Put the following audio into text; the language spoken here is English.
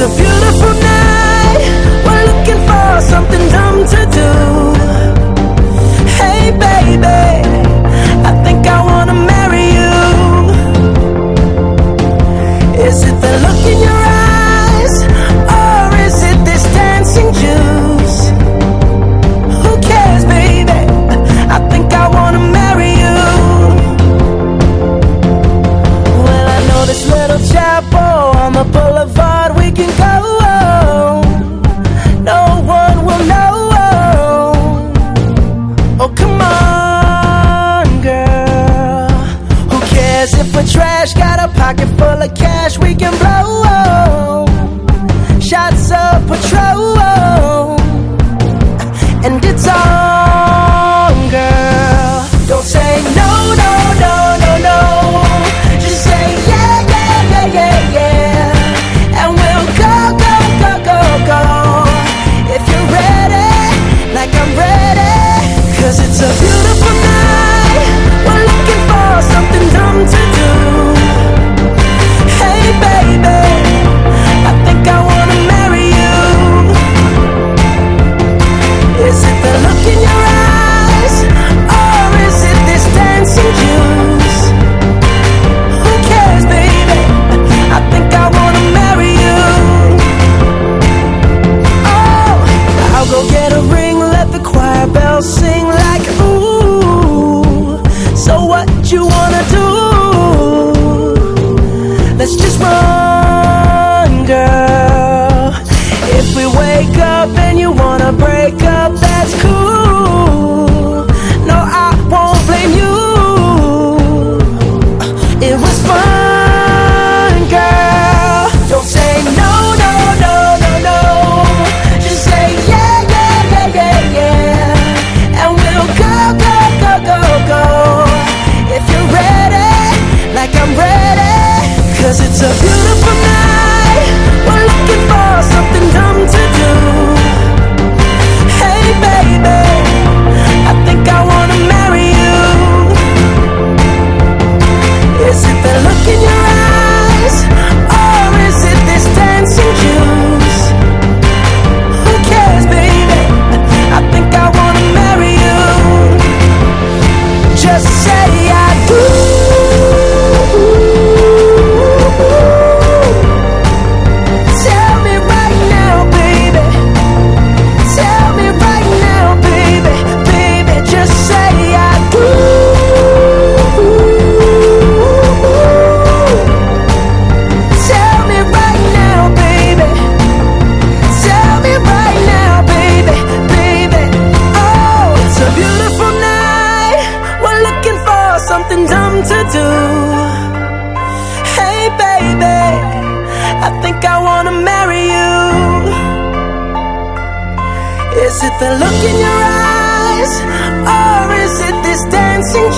a you. pocket full of cash, we can blow. It's just wrong. and dumb to do. Hey, baby, I think I wanna marry you. Is it the look in your eyes, or is it this dancing?